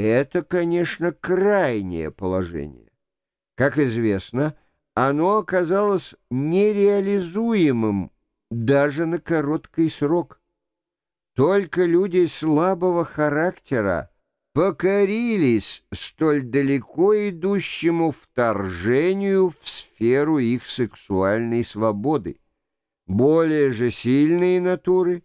Это, конечно, крайнее положение. Как известно, оно оказалось нереализуемым даже на короткий срок. Только люди слабого характера покорились столь далеко идущему вторжению в сферу их сексуальной свободы. Более же сильные натуры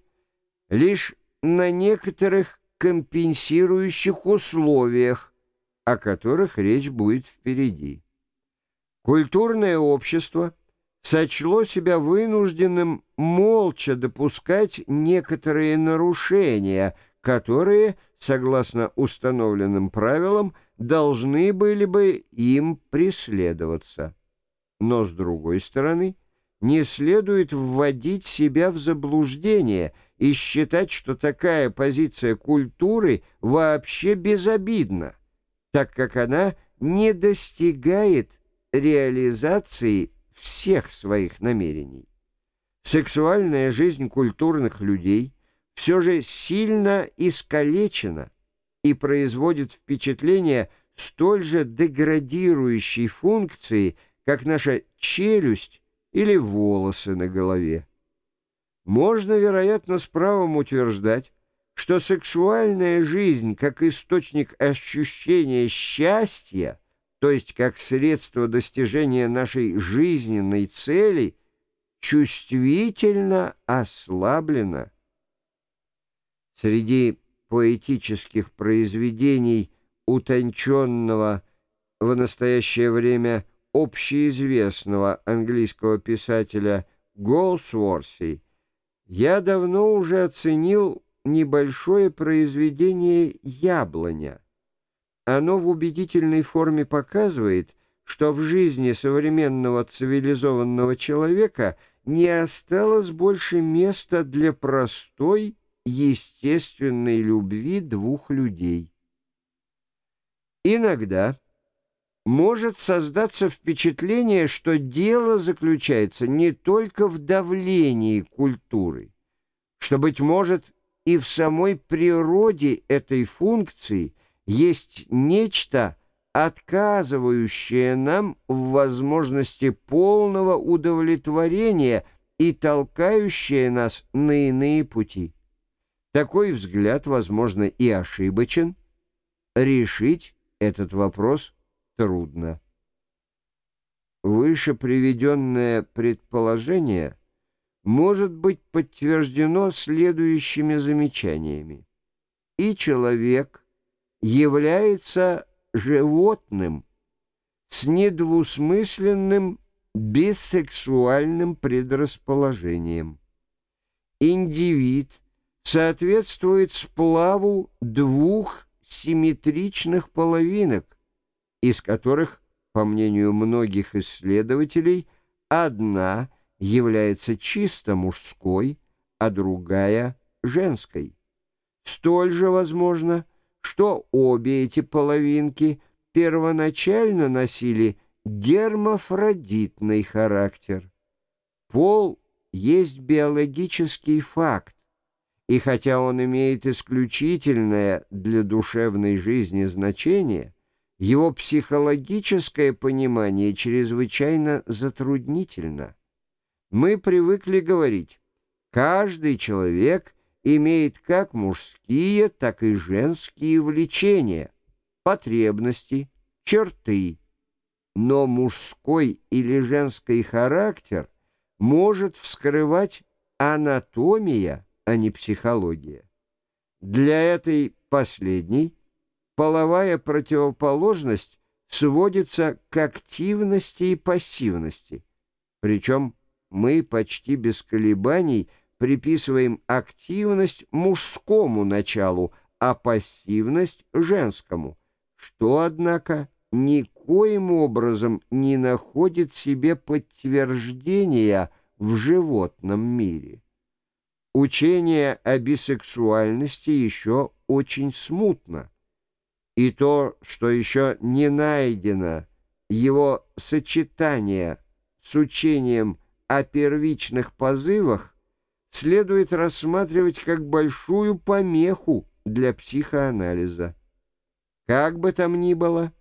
лишь на некоторых компенсирующих условиях, о которых речь будет впереди. Культурное общество сочло себя вынужденным молча допускать некоторые нарушения, которые, согласно установленным правилам, должны были бы им преследоваться. Но, с другой стороны, не следует вводить себя в заблуждение и считать, что такая позиция культуры вообще безобидна, так как она не достигает реализации всех своих намерений. Сексуальная жизнь культурных людей все же сильно искалечена и производит впечатление столь же деградирующей функции, как наша челюсть или волосы на голове. Можно, вероятно, с правом утверждать, что сексуальная жизнь как источник ощущения счастья то есть как средство достижения нашей жизненной цели, чувствительно ослаблено. Среди поэтических произведений утонченного в настоящее время общеизвестного английского писателя Голсворси я давно уже оценил небольшое произведение «Яблоня», оно в убедительной форме показывает, что в жизни современного цивилизованного человека не осталось больше места для простой, естественной любви двух людей. Иногда может создаться впечатление, что дело заключается не только в давлении культуры, что, быть может, и в самой природе этой функции – есть нечто, отказывающее нам в возможности полного удовлетворения и толкающее нас на иные пути. Такой взгляд, возможно, и ошибочен. Решить этот вопрос трудно. Выше приведенное предположение может быть подтверждено следующими замечаниями. И человек, является животным с недвусмысленным бисексуальным предрасположением. Индивид соответствует сплаву двух симметричных половинок, из которых, по мнению многих исследователей, одна является чисто мужской, а другая — женской. Столь же возможно — что обе эти половинки первоначально носили гермафродитный характер. Пол есть биологический факт, и хотя он имеет исключительное для душевной жизни значение, его психологическое понимание чрезвычайно затруднительно. Мы привыкли говорить, каждый человек имеет как мужские, так и женские влечения, потребности, черты. Но мужской или женский характер может вскрывать анатомия, а не психология. Для этой последней половая противоположность сводится к активности и пассивности, причем мы почти без колебаний – приписываем активность мужскому началу, а пассивность — женскому, что, однако, никоим образом не находит себе подтверждения в животном мире. Учение о бисексуальности еще очень смутно, и то, что еще не найдено, его сочетание с учением о первичных позывах следует рассматривать как большую помеху для психоанализа. Как бы там ни было,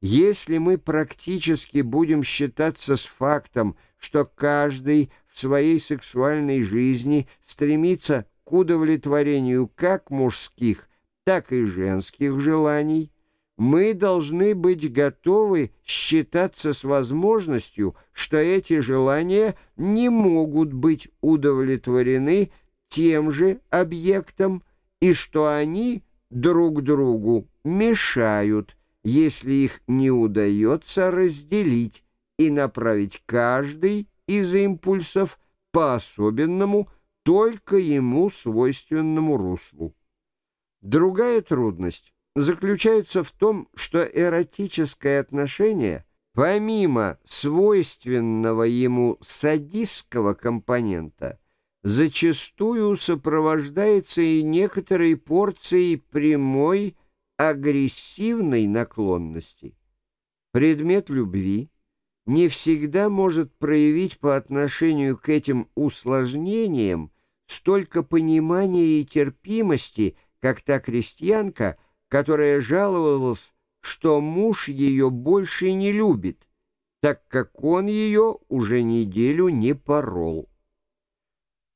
если мы практически будем считаться с фактом, что каждый в своей сексуальной жизни стремится к удовлетворению как мужских, так и женских желаний, мы должны быть готовы считаться с возможностью, что эти желания не могут быть удовлетворены тем же объектом и что они друг другу мешают, если их не удается разделить и направить каждый из импульсов по особенному, только ему свойственному руслу. Другая трудность заключается в том, что эротическое отношение, помимо свойственного ему садистского компонента, зачастую сопровождается и некоторой порцией прямой агрессивной наклонности. Предмет любви не всегда может проявить по отношению к этим усложнениям столько понимания и терпимости, как та крестьянка, которая жаловалась, что муж ее больше не любит, так как он ее уже неделю не порол.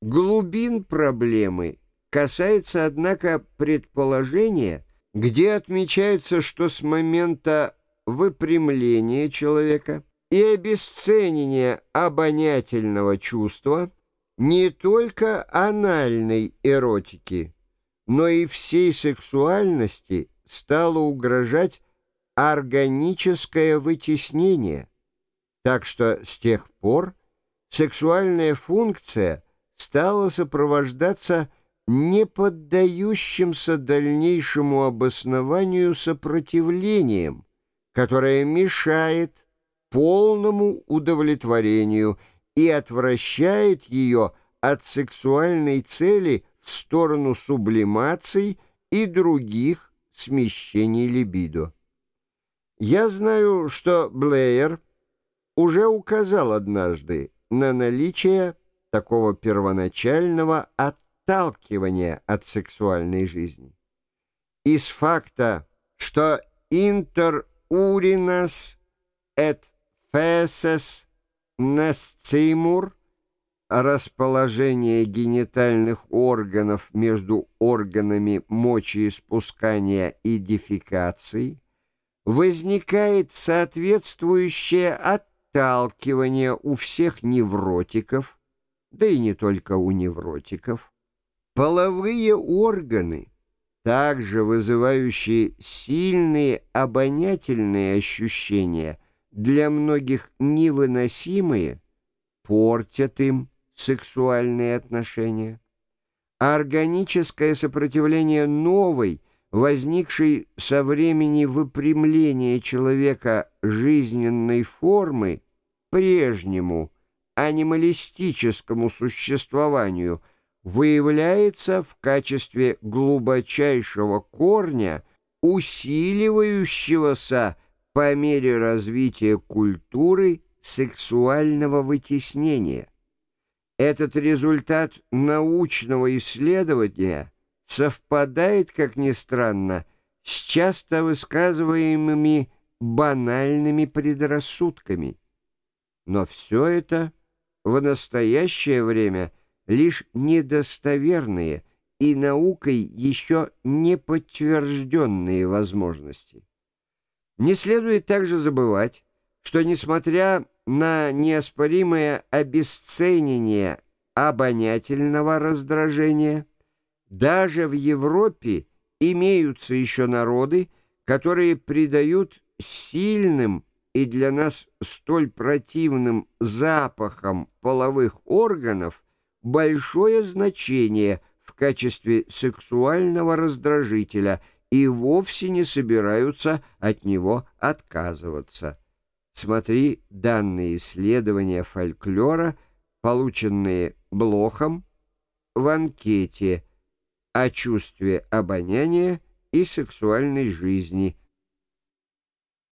Глубин проблемы касается, однако, предположения, где отмечается, что с момента выпрямления человека и обесценения обонятельного чувства не только анальной эротики, но и всей сексуальности стало угрожать органическое вытеснение, так что с тех пор сексуальная функция стала сопровождаться не поддающимся дальнейшему обоснованию сопротивлением, которое мешает полному удовлетворению и отвращает ее от сексуальной цели в сторону сублимаций и других смещений либидо. Я знаю, что Блеер уже указал однажды на наличие такого первоначального отталкивания от сексуальной жизни. Из факта, что интер уринас et feces nescimur расположение генитальных органов между органами мочеиспускания и дефекации, возникает соответствующее отталкивание у всех невротиков, да и не только у невротиков. Половые органы, также вызывающие сильные обонятельные ощущения, для многих невыносимые, портят им сексуальные отношения. органическое сопротивление новой, возникшей со времени выпрямления человека жизненной формы, прежнему анималистическому существованию, выявляется в качестве глубочайшего корня, усиливающегося по мере развития культуры сексуального вытеснения. Этот результат научного исследования совпадает, как ни странно, с часто высказываемыми банальными предрассудками. Но все это в настоящее время лишь недостоверные и наукой еще не подтвержденные возможности. Не следует также забывать, что, несмотря на неоспоримое обесценение обонятельного раздражения, даже в Европе имеются еще народы, которые придают сильным и для нас столь противным запахам половых органов большое значение в качестве сексуального раздражителя и вовсе не собираются от него отказываться. Смотри данные исследования фольклора, полученные Блохом в анкете о чувстве обоняния и сексуальной жизни –